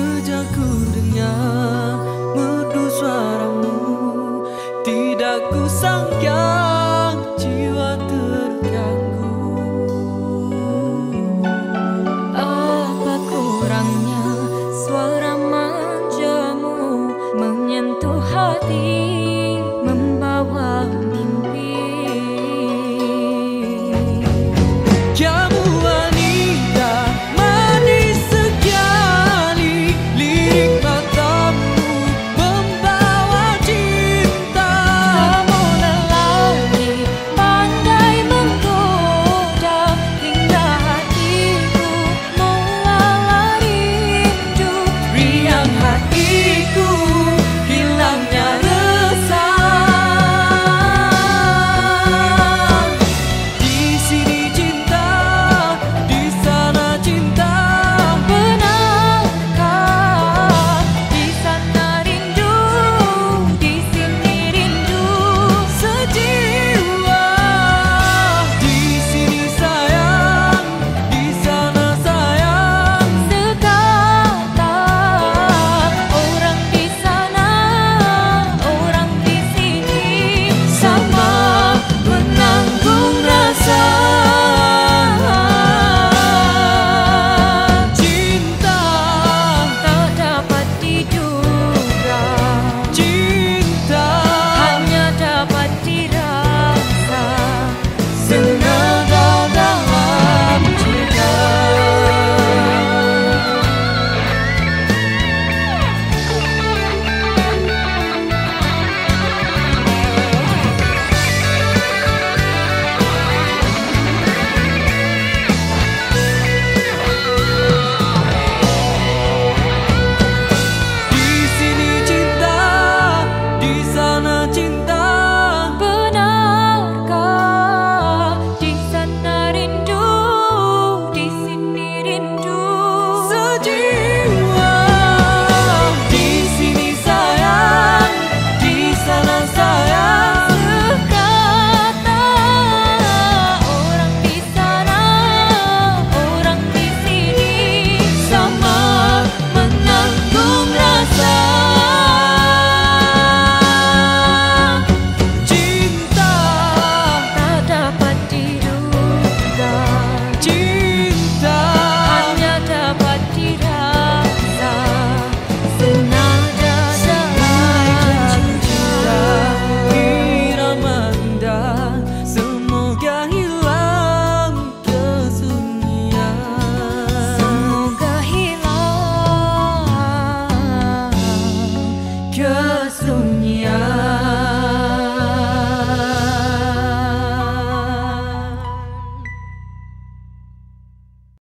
Sejak ku dengar merdu suaramu. Tidak ku sangka